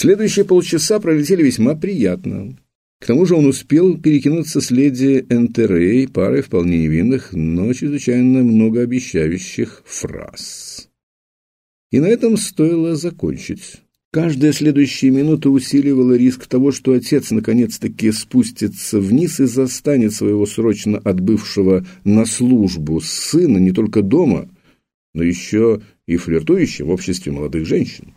Следующие полчаса пролетели весьма приятно. К тому же он успел перекинуться с леди Энтерей парой вполне невинных, но чрезвычайно многообещающих фраз. И на этом стоило закончить. Каждая следующая минута усиливала риск того, что отец наконец-таки спустится вниз и застанет своего срочно отбывшего на службу сына не только дома, но еще и флиртующим в обществе молодых женщин.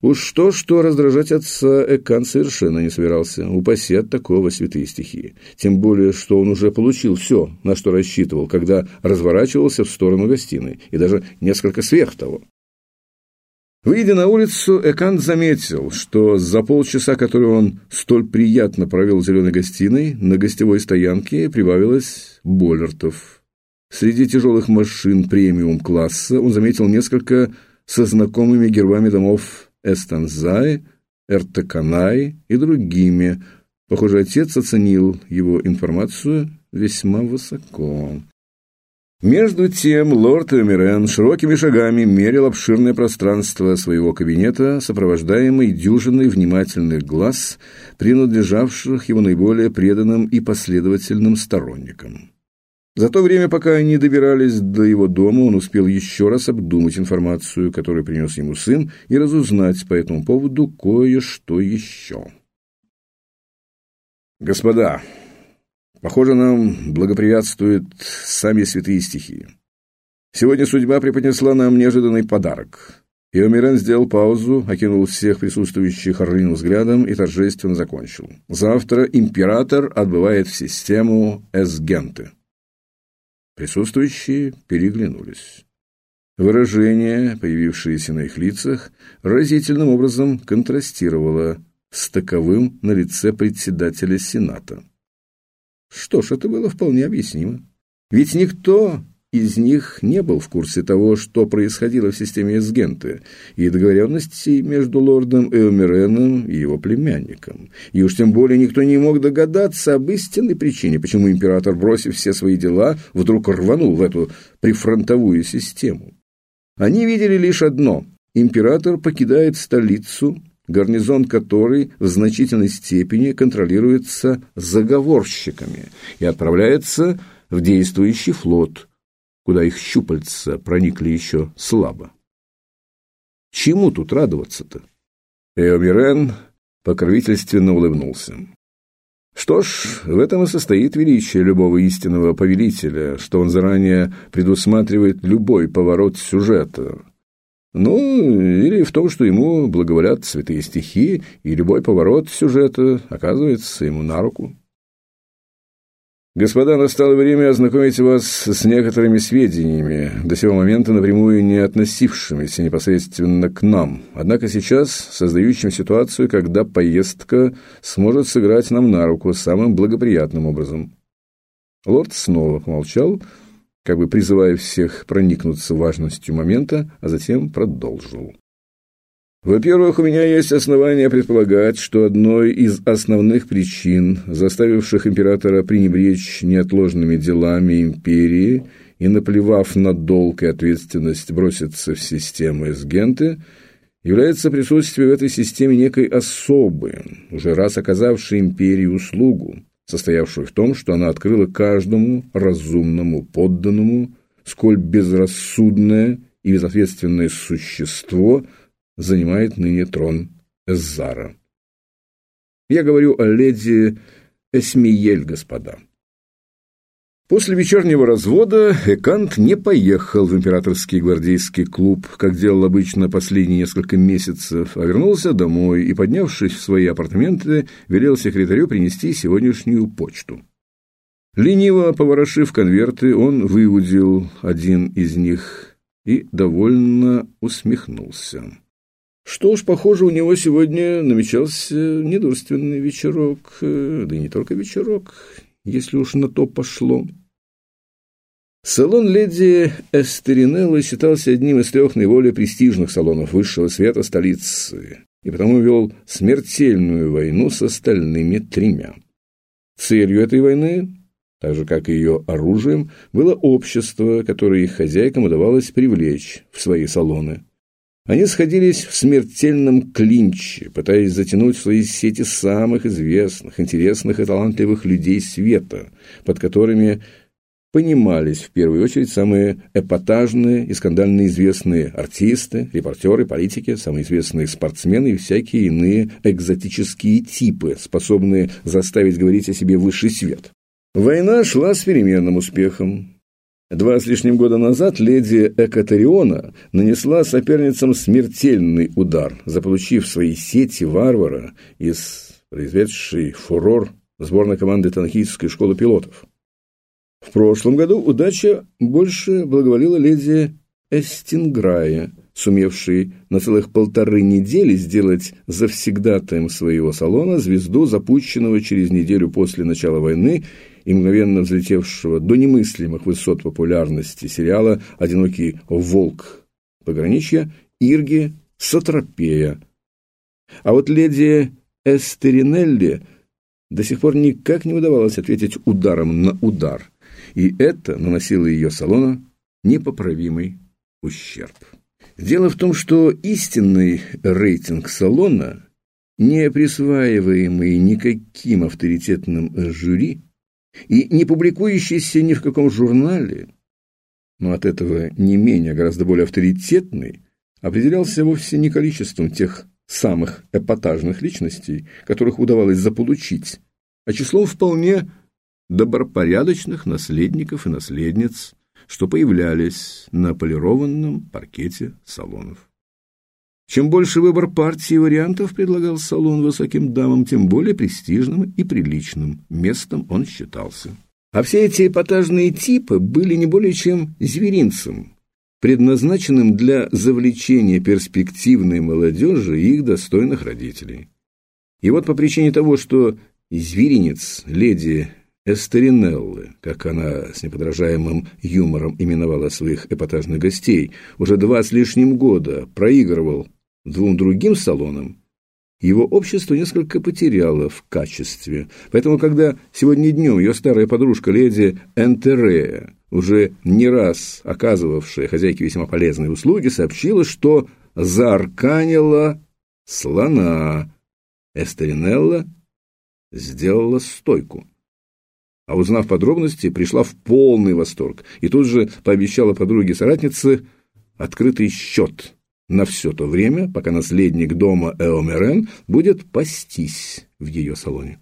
Уж что-что раздражать отца Экан совершенно не собирался. Упаси от такого святые стихии. Тем более, что он уже получил все, на что рассчитывал, когда разворачивался в сторону гостиной, и даже несколько сверх того. Выйдя на улицу, Экант заметил, что за полчаса, которые он столь приятно провел в зеленой гостиной, на гостевой стоянке прибавилось Боллертов. Среди тяжелых машин премиум-класса он заметил несколько со знакомыми гербами домов Эстанзай, Эртеканай и другими. Похоже, отец оценил его информацию весьма высоко. Между тем лорд Эмирен широкими шагами мерил обширное пространство своего кабинета, сопровождаемый дюжиной внимательных глаз, принадлежавших его наиболее преданным и последовательным сторонникам. За то время, пока они добирались до его дома, он успел еще раз обдумать информацию, которую принес ему сын, и разузнать по этому поводу кое-что еще. «Господа, похоже, нам благоприятствуют сами святые стихии. Сегодня судьба преподнесла нам неожиданный подарок». Иомирен сделал паузу, окинул всех присутствующих орлиным взглядом и торжественно закончил. «Завтра император отбывает в систему Эсгенты». Присутствующие переглянулись. Выражение, появившееся на их лицах, разительным образом контрастировало с таковым на лице председателя Сената. Что ж, это было вполне объяснимо. Ведь никто из них не был в курсе того, что происходило в системе Эсгенты, и договоренностей между лордом Эомиреном и его племянником. И уж тем более никто не мог догадаться об истинной причине, почему император, бросив все свои дела, вдруг рванул в эту прифронтовую систему. Они видели лишь одно – император покидает столицу, гарнизон которой в значительной степени контролируется заговорщиками и отправляется в действующий флот – куда их щупальца проникли еще слабо. Чему тут радоваться-то? Эомирен покровительственно улыбнулся. Что ж, в этом и состоит величие любого истинного повелителя, что он заранее предусматривает любой поворот сюжета. Ну, или в том, что ему благоволят святые стихи, и любой поворот сюжета оказывается ему на руку. Господа, настало время ознакомить вас с некоторыми сведениями, до сего момента напрямую не относившимися непосредственно к нам, однако сейчас создающим ситуацию, когда поездка сможет сыграть нам на руку самым благоприятным образом. Лорд снова помолчал, как бы призывая всех проникнуться важностью момента, а затем продолжил. Во-первых, у меня есть основания предполагать, что одной из основных причин, заставивших императора пренебречь неотложными делами империи и, наплевав на долг и ответственность, броситься в систему Эсгенты, является присутствие в этой системе некой особы, уже раз оказавшей империи услугу, состоявшую в том, что она открыла каждому разумному подданному, сколь безрассудное и безответственное существо – занимает ныне трон Эззара. Я говорю о леди Эсмиель, господа. После вечернего развода Экант не поехал в императорский гвардейский клуб, как делал обычно последние несколько месяцев, а вернулся домой и, поднявшись в свои апартаменты, велел секретарю принести сегодняшнюю почту. Лениво поворошив конверты, он выудил один из них и довольно усмехнулся. Что ж, похоже, у него сегодня намечался недурственный вечерок, э, да и не только вечерок, если уж на то пошло. Салон леди Эстеринеллы считался одним из трех наиболее престижных салонов высшего света столицы, и потому вел смертельную войну с остальными тремя. Целью этой войны, так же как и ее оружием, было общество, которое их хозяйкам удавалось привлечь в свои салоны – Они сходились в смертельном клинче, пытаясь затянуть в свои сети самых известных, интересных и талантливых людей света, под которыми понимались в первую очередь самые эпатажные и скандально известные артисты, репортеры, политики, самые известные спортсмены и всякие иные экзотические типы, способные заставить говорить о себе высший свет. Война шла с переменным успехом. Два с лишним года назад леди Экатериона нанесла соперницам смертельный удар, заполучив свои сети варвара из произведшей фурор сборной команды Танахийской школы пилотов. В прошлом году удача больше благоволила леди Эстинграя, сумевшей на целых полторы недели сделать завсегдатаем своего салона звезду, запущенного через неделю после начала войны и мгновенно взлетевшего до немыслимых высот популярности сериала «Одинокий волк» пограничья Ирги Сатропея. А вот леди Эстеринелли до сих пор никак не удавалось ответить ударом на удар, и это наносило ее салону непоправимый ущерб. Дело в том, что истинный рейтинг салона, не присваиваемый никаким авторитетным жюри, и не публикующийся ни в каком журнале, но от этого не менее, гораздо более авторитетный, определялся вовсе не количеством тех самых эпатажных личностей, которых удавалось заполучить, а числом вполне добропорядочных наследников и наследниц, что появлялись на полированном паркете салонов. Чем больше выбор партии и вариантов предлагал салон высоким дамам, тем более престижным и приличным местом он считался. А все эти эпатажные типы были не более чем зверинцем, предназначенным для завлечения перспективной молодежи и их достойных родителей. И вот по причине того, что зверинец леди Эстеринеллы, как она с неподражаемым юмором именовала своих эпатажных гостей, уже два с лишним года проигрывал двум другим салонам, его общество несколько потеряло в качестве. Поэтому, когда сегодня днем ее старая подружка леди Энтерея, уже не раз оказывавшая хозяйке весьма полезные услуги, сообщила, что заарканила слона, Эстеринелла сделала стойку. А узнав подробности, пришла в полный восторг и тут же пообещала подруге-соратнице открытый счет на все то время, пока наследник дома Эомерен будет пастись в ее салоне.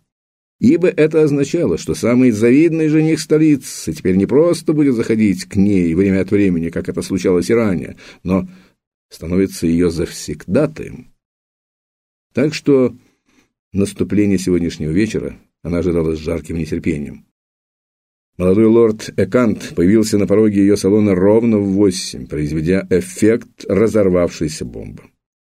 Ибо это означало, что самый завидный жених столицы теперь не просто будет заходить к ней время от времени, как это случалось и ранее, но становится ее завсегдатаем. Так что наступление сегодняшнего вечера она ожидала с жарким нетерпением. Молодой лорд Экант появился на пороге ее салона ровно в восемь, произведя эффект разорвавшейся бомбы.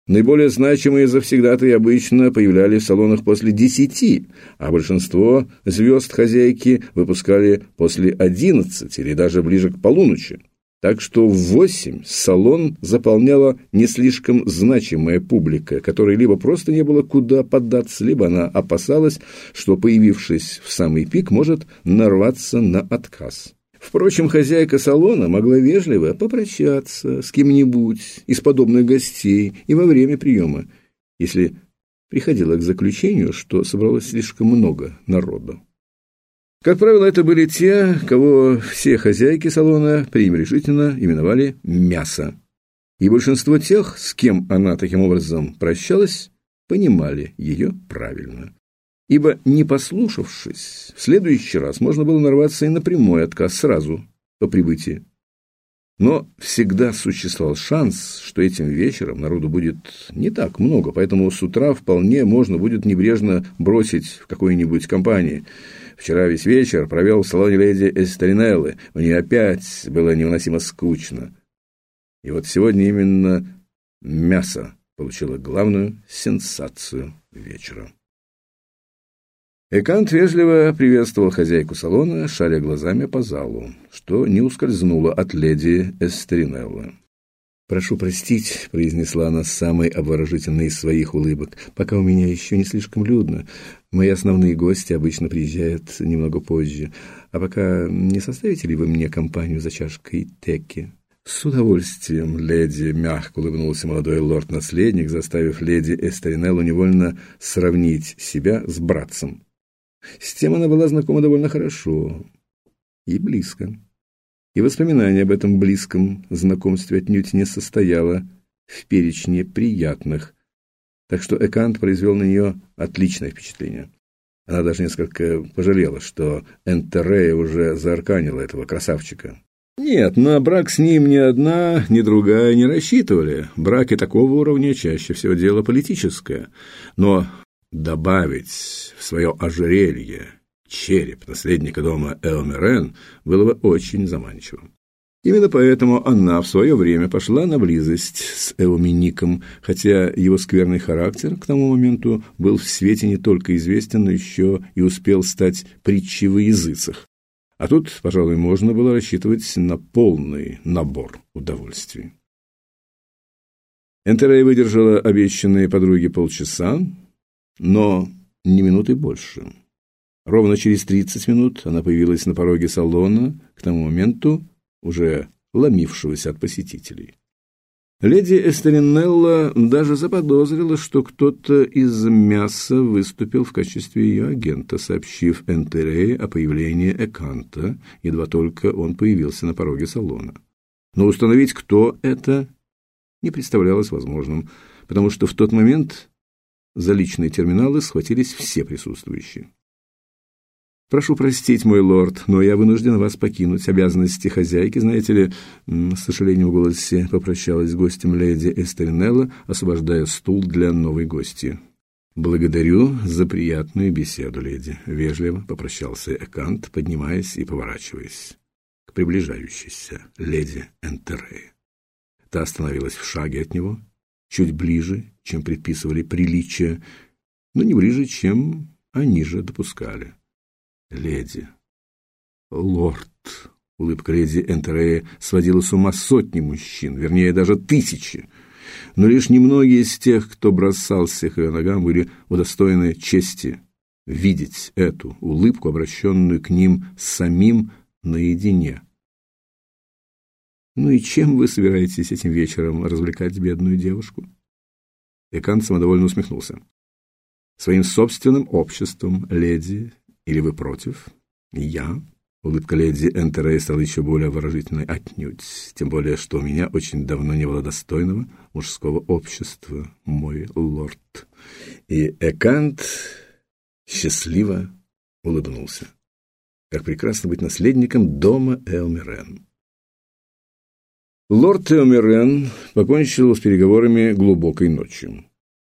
Наиболее значимые завсегдаты обычно появлялись в салонах после десяти, а большинство звезд хозяйки выпускали после одиннадцати или даже ближе к полуночи. Так что в восемь салон заполняла не слишком значимая публика, которой либо просто не было куда поддаться, либо она опасалась, что, появившись в самый пик, может нарваться на отказ. Впрочем, хозяйка салона могла вежливо попрощаться с кем-нибудь из подобных гостей и во время приема, если приходила к заключению, что собралось слишком много народу. Как правило, это были те, кого все хозяйки салона пренебрежительно именовали «мясо». И большинство тех, с кем она таким образом прощалась, понимали ее правильно. Ибо, не послушавшись, в следующий раз можно было нарваться и на прямой отказ сразу по прибытии. Но всегда существовал шанс, что этим вечером народу будет не так много, поэтому с утра вполне можно будет небрежно бросить в какой-нибудь компании – Вчера весь вечер провел в салоне леди Эстеринеллы. Нее опять было невыносимо скучно. И вот сегодня именно мясо получило главную сенсацию вечера. Экант вежливо приветствовал хозяйку салона, шаря глазами по залу, что не ускользнуло от леди Эстеринеллы. «Прошу простить», — произнесла она с самой обворожительной из своих улыбок, «пока у меня еще не слишком людно. Мои основные гости обычно приезжают немного позже. А пока не составите ли вы мне компанию за чашкой теки? «С удовольствием, леди», — мягко улыбнулся молодой лорд-наследник, заставив леди Эстеринеллу невольно сравнить себя с братцем. С тем она была знакома довольно хорошо и близко. И воспоминание об этом близком знакомстве отнюдь не состояло в перечне приятных, так что Экант произвел на нее отличное впечатление. Она даже несколько пожалела, что Энтерея уже заарканила этого красавчика. Нет, на брак с ним ни одна, ни другая не рассчитывали. Браки такого уровня чаще всего дело политическое. Но добавить в свое ожерелье череп наследника дома Элмерен было бы очень заманчиво. Именно поэтому она в свое время пошла на близость с Эумиником, хотя его скверный характер к тому моменту был в свете не только известен, но еще и успел стать притчей во языцах. А тут, пожалуй, можно было рассчитывать на полный набор удовольствий. Энтерей выдержала обещанные подруги полчаса, но не минуты больше. Ровно через 30 минут она появилась на пороге салона, к тому моменту уже ломившегося от посетителей. Леди Эстеринелла даже заподозрила, что кто-то из мяса выступил в качестве ее агента, сообщив Энтерее о появлении Эканта, едва только он появился на пороге салона. Но установить, кто это, не представлялось возможным, потому что в тот момент за личные терминалы схватились все присутствующие. Прошу простить, мой лорд, но я вынужден вас покинуть. Обязанности хозяйки, знаете ли, с сожалением в голосе попрощалась с гостем леди Эстернелла, освобождая стул для новой гости. Благодарю за приятную беседу, леди, вежливо попрощался Экант, поднимаясь и поворачиваясь к приближающейся леди Энтерее. Та остановилась в шаге от него, чуть ближе, чем предписывали приличия, но не ближе, чем они же допускали леди. Лорд. Улыбка леди Энтерея сводила с ума сотни мужчин, вернее, даже тысячи. Но лишь немногие из тех, кто бросался к ее ногам, были удостоены чести видеть эту улыбку, обращенную к ним самим наедине. «Ну и чем вы собираетесь этим вечером развлекать бедную девушку?» Экан самодовольно усмехнулся. «Своим собственным обществом, леди, или вы против? Я? Улыбка леди Энтерей стала еще более выразительной отнюдь, тем более, что у меня очень давно не было достойного мужского общества, мой лорд. И Экант счастливо улыбнулся. Как прекрасно быть наследником дома Элмирен. Лорд Элмирен покончил с переговорами глубокой ночью.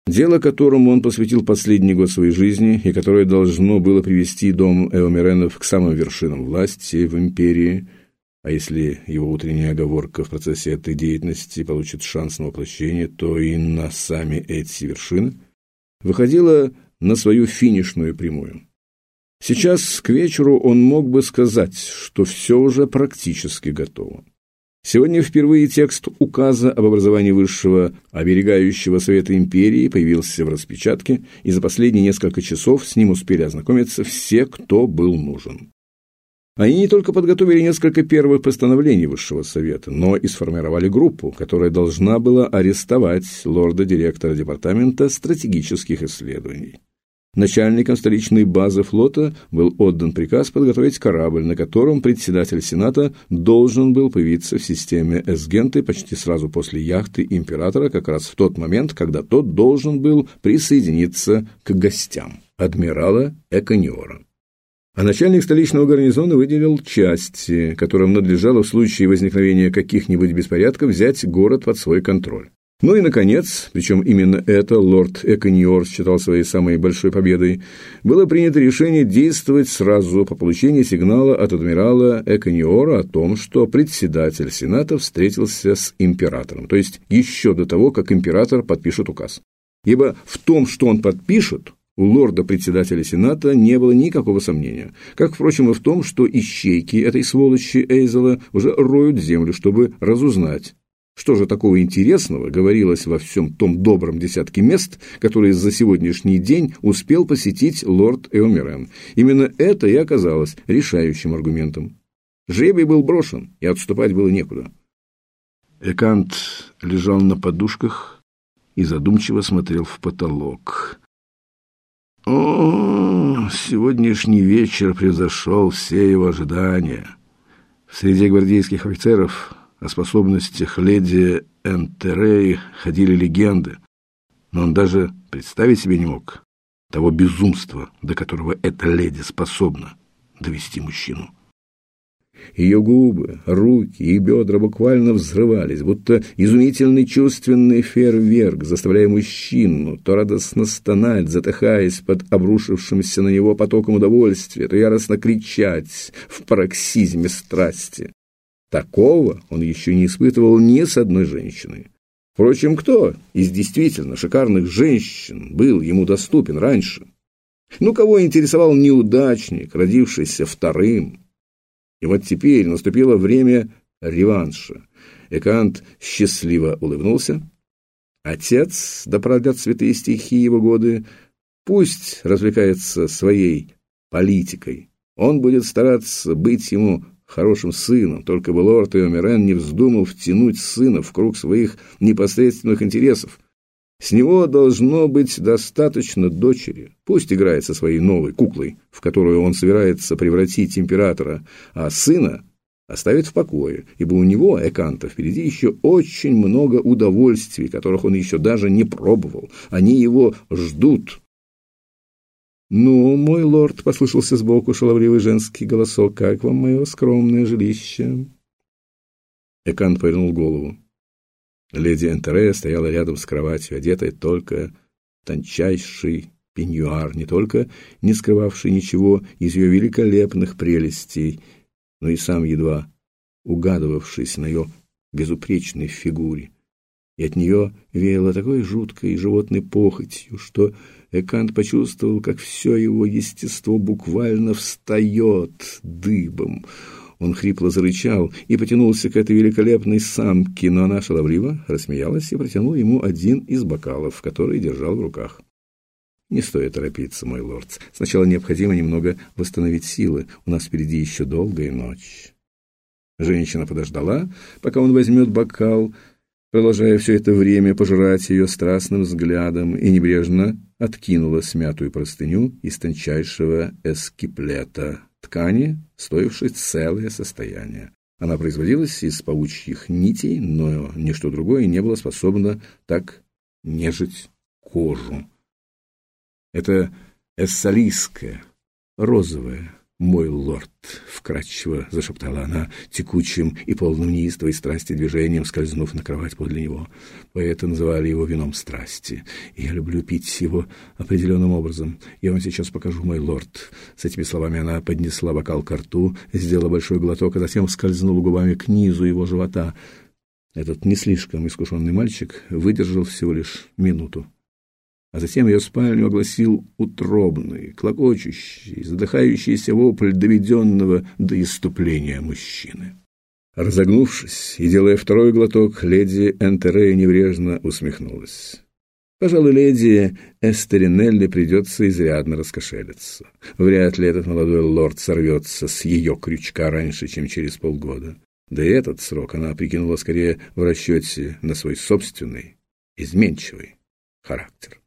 Дело, которому он посвятил последний год своей жизни и которое должно было привести дом Эомеренов к самым вершинам власти в империи, а если его утренняя оговорка в процессе этой деятельности получит шанс на воплощение, то и на сами эти вершины, выходило на свою финишную прямую. Сейчас к вечеру он мог бы сказать, что все уже практически готово. Сегодня впервые текст указа об образовании высшего оберегающего Совета Империи появился в распечатке, и за последние несколько часов с ним успели ознакомиться все, кто был нужен. Они не только подготовили несколько первых постановлений Высшего Совета, но и сформировали группу, которая должна была арестовать лорда-директора Департамента стратегических исследований. Начальником столичной базы флота был отдан приказ подготовить корабль, на котором председатель Сената должен был появиться в системе Эсгенты почти сразу после яхты императора, как раз в тот момент, когда тот должен был присоединиться к гостям адмирала Экониора. А начальник столичного гарнизона выделил части, которым надлежало в случае возникновения каких-нибудь беспорядков взять город под свой контроль. Ну и, наконец, причем именно это лорд Экониор считал своей самой большой победой, было принято решение действовать сразу по получении сигнала от адмирала Экониора о том, что председатель Сената встретился с императором, то есть еще до того, как император подпишет указ. Ибо в том, что он подпишет, у лорда-председателя Сената не было никакого сомнения, как, впрочем, и в том, что ищейки этой сволочи Эйзела уже роют землю, чтобы разузнать, что же такого интересного говорилось во всем том добром десятке мест, которые за сегодняшний день успел посетить лорд Эомерен? Именно это и оказалось решающим аргументом. Жребий был брошен, и отступать было некуда. Экант лежал на подушках и задумчиво смотрел в потолок. О, сегодняшний вечер превзошел все его ожидания. Среди гвардейских офицеров о способностях леди Энтерей ходили легенды, но он даже представить себе не мог того безумства, до которого эта леди способна довести мужчину. Ее губы, руки и бедра буквально взрывались, будто изумительный чувственный фейерверк, заставляя мужчину то радостно стонать, затыхаясь под обрушившимся на него потоком удовольствия, то яростно кричать в пароксизме страсти. Такого он еще не испытывал ни с одной женщиной. Впрочем, кто из действительно шикарных женщин был ему доступен раньше? Ну, кого интересовал неудачник, родившийся вторым? И вот теперь наступило время реванша. Экант счастливо улыбнулся. Отец, да продлят святые стихи его годы, пусть развлекается своей политикой. Он будет стараться быть ему хорошим сыном, только бы лорд Эомерен не вздумал втянуть сына в круг своих непосредственных интересов. С него должно быть достаточно дочери. Пусть играет со своей новой куклой, в которую он собирается превратить императора, а сына оставит в покое, ибо у него, Эканта, впереди еще очень много удовольствий, которых он еще даже не пробовал. Они его ждут. «Ну, мой лорд», — послышался сбоку шаловливый женский голосок, — «как вам мое скромное жилище?» Экант повернул голову. Леди Энтере стояла рядом с кроватью, одетая только тончайший пеньюар, не только не скрывавший ничего из ее великолепных прелестей, но и сам едва угадывавшись на ее безупречной фигуре. И от нее веяло такой жуткой животной похотью, что Экант почувствовал, как все его естество буквально встает дыбом. Он хрипло зарычал и потянулся к этой великолепной самке, но она шаловливо рассмеялась и протянула ему один из бокалов, который держал в руках. «Не стоит торопиться, мой лорд. Сначала необходимо немного восстановить силы. У нас впереди еще долгая ночь». Женщина подождала, пока он возьмет бокал, продолжая все это время пожирать ее страстным взглядом, и небрежно откинула смятую простыню из тончайшего эскиплета ткани, стоившей целое состояние. Она производилась из паучьих нитей, но ничто другое не было способно так нежить кожу. Это эссалийская, розовая, «Мой лорд!» — вкрадчиво зашептала она, текучим и полным неистовой страсти движением, скользнув на кровать подле него. Поэты называли его вином страсти. Я люблю пить его определенным образом. Я вам сейчас покажу, мой лорд. С этими словами она поднесла бокал к рту, сделала большой глоток, а затем скользнула губами к низу его живота. Этот не слишком искушенный мальчик выдержал всего лишь минуту а затем ее спальню огласил утробный, клокочущий, задыхающийся вопль доведенного до иступления мужчины. Разогнувшись и делая второй глоток, леди Энтерея неврежно усмехнулась. Пожалуй, леди Эстеринелли придется изрядно раскошелиться. Вряд ли этот молодой лорд сорвется с ее крючка раньше, чем через полгода. Да и этот срок она прикинула скорее в расчете на свой собственный, изменчивый характер.